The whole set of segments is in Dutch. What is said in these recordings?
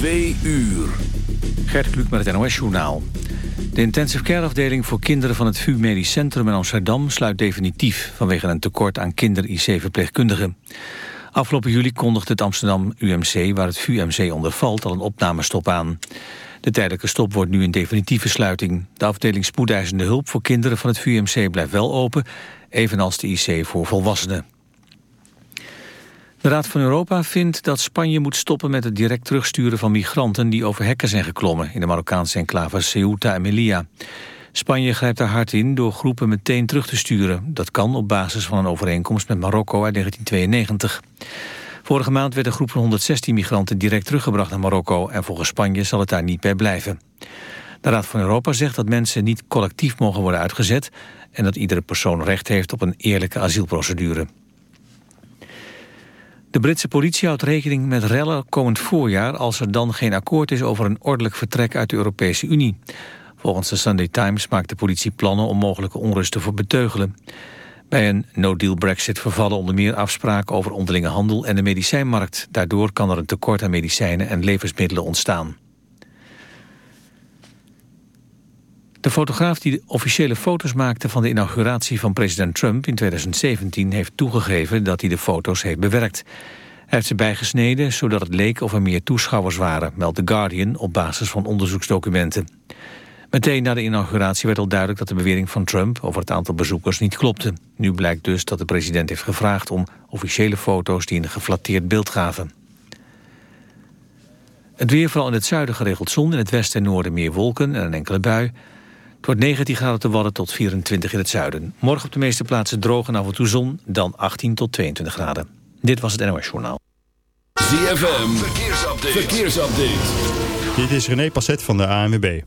Twee uur. Gert Kluk met het NOS-journaal. De intensive care afdeling voor kinderen van het VU Medisch Centrum in Amsterdam sluit definitief vanwege een tekort aan kinder-IC-verpleegkundigen. Afgelopen juli kondigde het Amsterdam UMC, waar het VUMC onder valt, al een opnamestop aan. De tijdelijke stop wordt nu een definitieve sluiting. De afdeling spoedeisende hulp voor kinderen van het VUMC blijft wel open, evenals de IC voor volwassenen. De Raad van Europa vindt dat Spanje moet stoppen met het direct terugsturen van migranten die over hekken zijn geklommen in de Marokkaanse enclave Ceuta en Melilla. Spanje grijpt daar hard in door groepen meteen terug te sturen. Dat kan op basis van een overeenkomst met Marokko uit 1992. Vorige maand werd een groep van 116 migranten direct teruggebracht naar Marokko en volgens Spanje zal het daar niet bij blijven. De Raad van Europa zegt dat mensen niet collectief mogen worden uitgezet en dat iedere persoon recht heeft op een eerlijke asielprocedure. De Britse politie houdt rekening met rellen komend voorjaar... als er dan geen akkoord is over een ordelijk vertrek uit de Europese Unie. Volgens de Sunday Times maakt de politie plannen om mogelijke onrusten voor beteugelen. Bij een no-deal brexit vervallen onder meer afspraken over onderlinge handel en de medicijnmarkt. Daardoor kan er een tekort aan medicijnen en levensmiddelen ontstaan. De fotograaf die de officiële foto's maakte van de inauguratie van president Trump in 2017 heeft toegegeven dat hij de foto's heeft bewerkt. Hij heeft ze bijgesneden zodat het leek of er meer toeschouwers waren, meldt The Guardian op basis van onderzoeksdocumenten. Meteen na de inauguratie werd al duidelijk dat de bewering van Trump over het aantal bezoekers niet klopte. Nu blijkt dus dat de president heeft gevraagd om officiële foto's die een geflatteerd beeld gaven. Het weer vooral in het zuiden geregeld zon, in het westen en noorden meer wolken en een enkele bui. Het wordt 19 graden te Wadden tot 24 in het zuiden. Morgen op de meeste plaatsen droog en af en toe zon, dan 18 tot 22 graden. Dit was het NOS Journaal. ZFM, verkeersupdate. verkeersupdate. Dit is René Passet van de ANWB.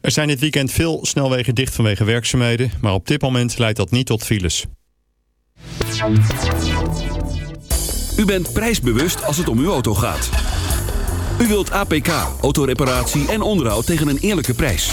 Er zijn dit weekend veel snelwegen dicht vanwege werkzaamheden... maar op dit moment leidt dat niet tot files. U bent prijsbewust als het om uw auto gaat. U wilt APK, autoreparatie en onderhoud tegen een eerlijke prijs.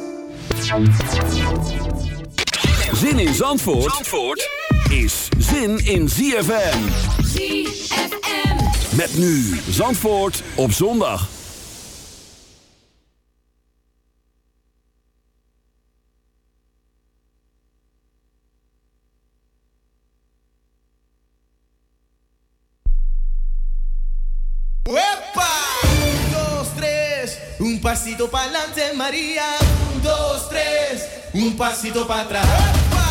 Zin in Zandvoort, Zandvoort is zin in ZFM. ZFM. Met nu Zandvoort op zondag. Un, dos, tres, un pasito para adelante, María. Dos, tres, un pasito para atrás.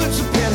it's a pity.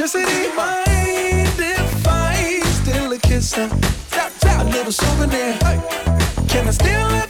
electricity. Mind if I steal a kiss? Huh? A little souvenir. Can I steal it?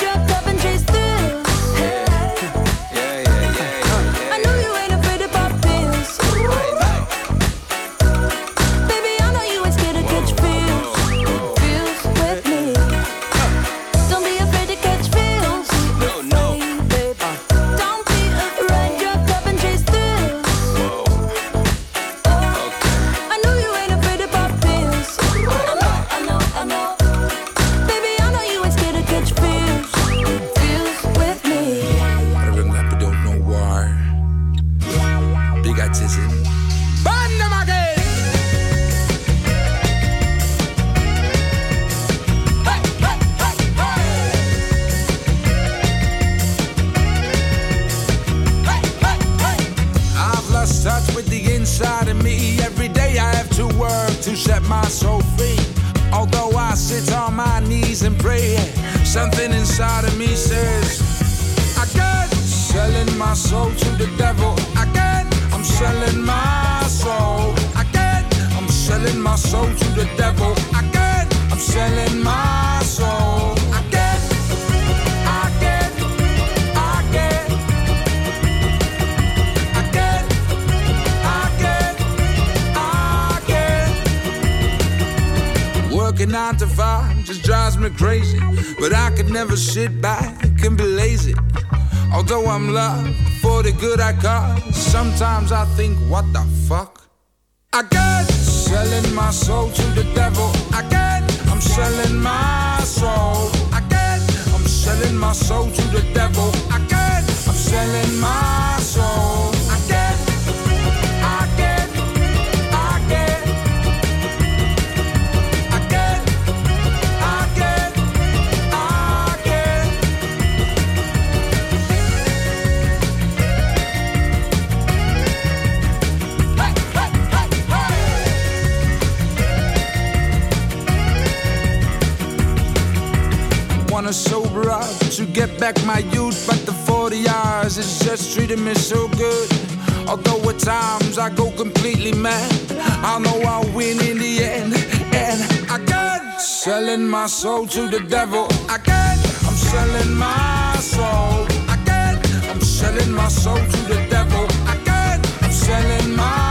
think, what the completely mad, I know I'll win in the end. And again, selling my soul to the devil. Again, I'm selling my soul. Again, I'm selling my soul to the devil. Again, I'm selling my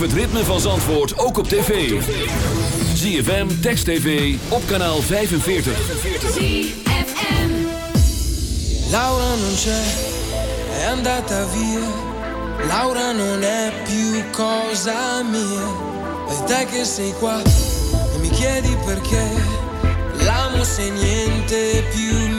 Het ritme van Zandvoort ook op tv. ZFM, Text TV, op kanaal 45. Laura non c'è, è andata via. Laura non è più cosa mia, è te che sei qua e mi chiedi perché l'amo se niente più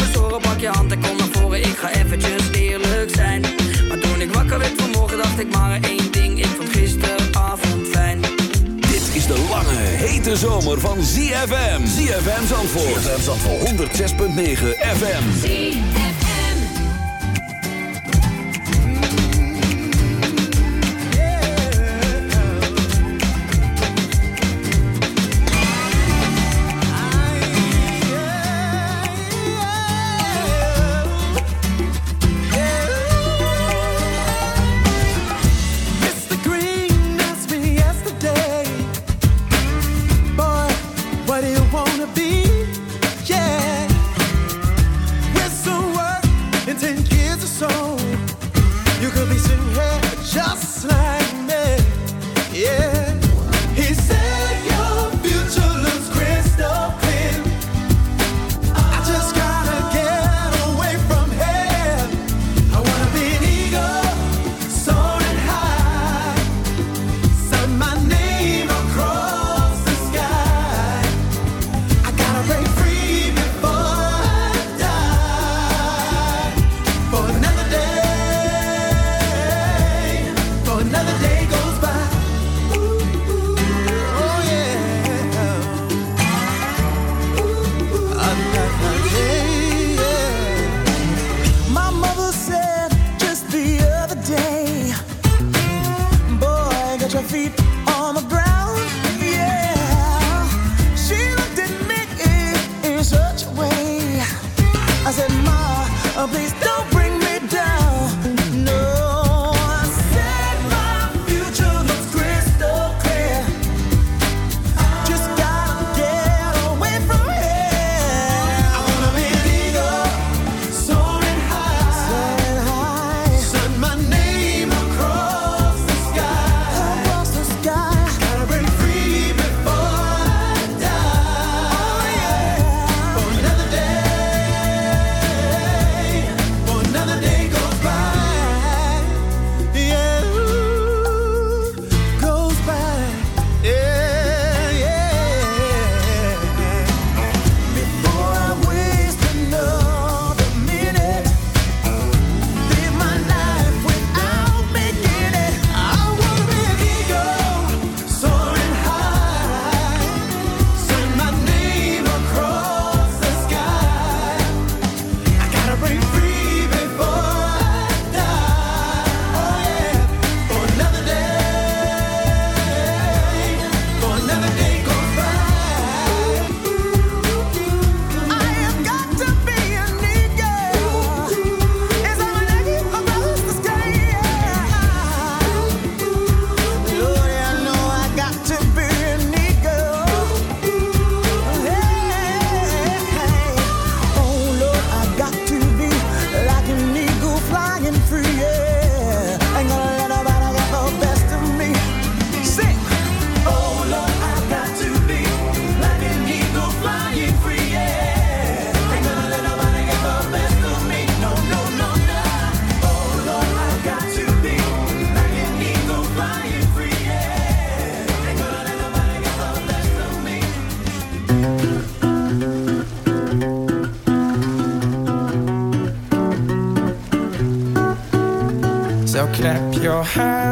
horen, pak je hand en kom naar voren. Ik ga eventjes eerlijk zijn. Maar toen ik wakker werd vanmorgen, dacht ik maar één ding. Ik vond gisteravond fijn. Dit is de lange, hete zomer van ZFM. ZFM Zandvoort. ZFM Zandvoort. 106.9 FM. Mr. high.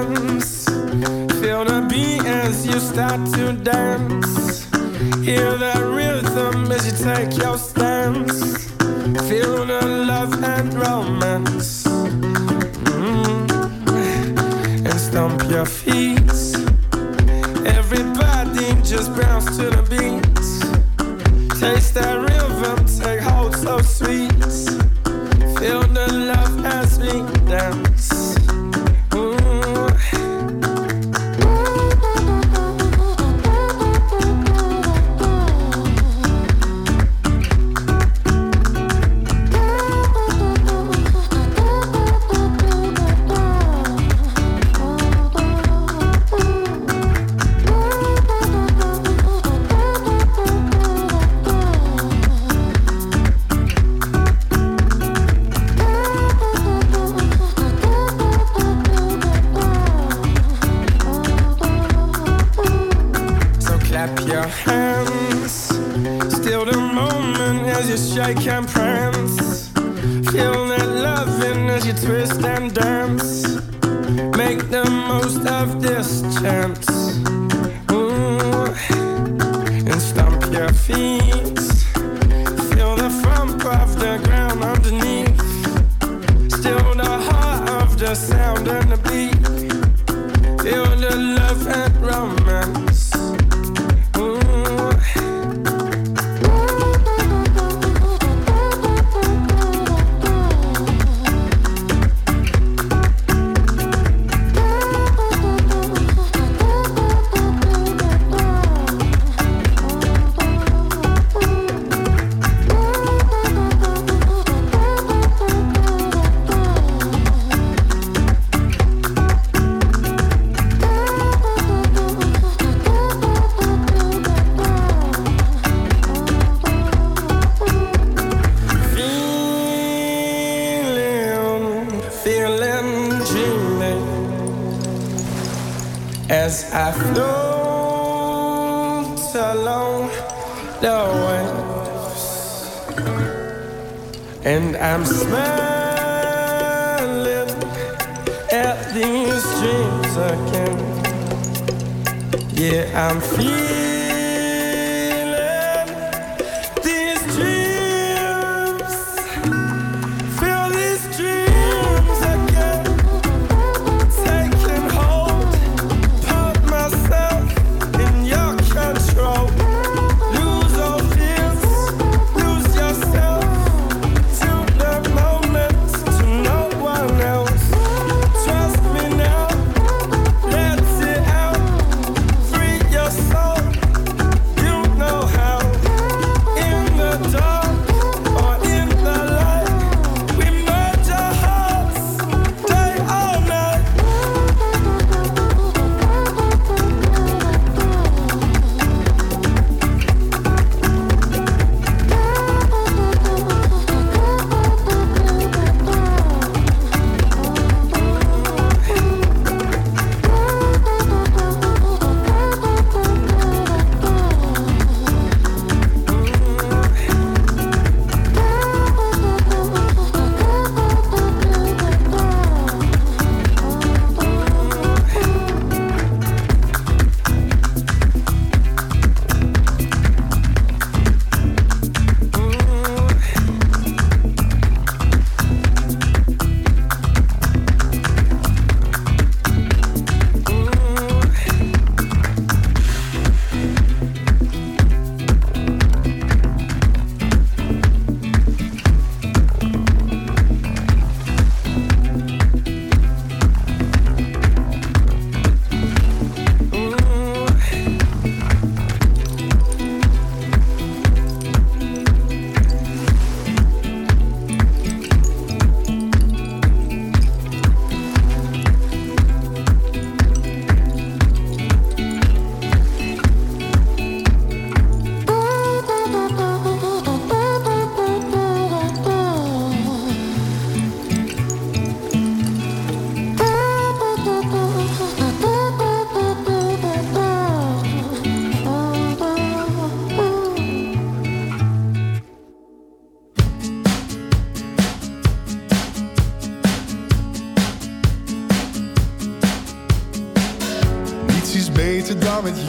garment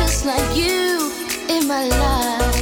like you in my life.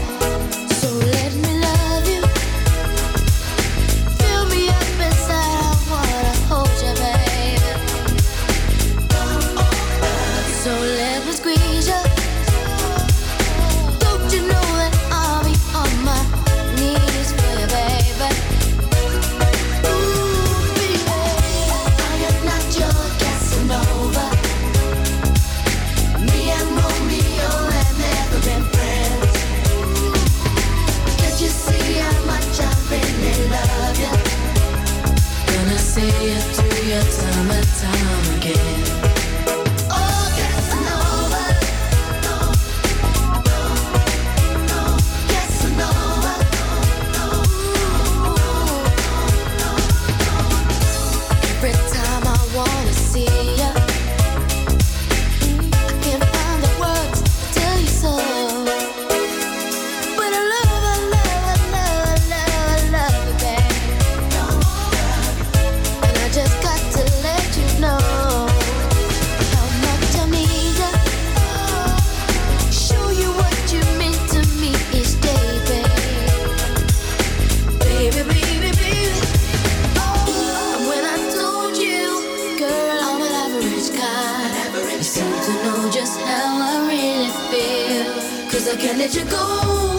can't let you go.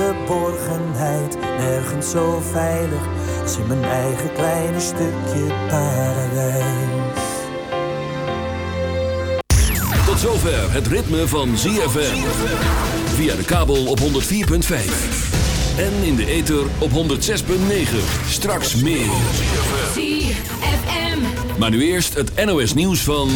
Geborgenheid. Nergens zo veilig als in mijn eigen kleine stukje paradijs. Tot zover het ritme van ZFM. Via de kabel op 104.5. En in de ether op 106.9. Straks meer. ZFM. Maar nu eerst het NOS nieuws van...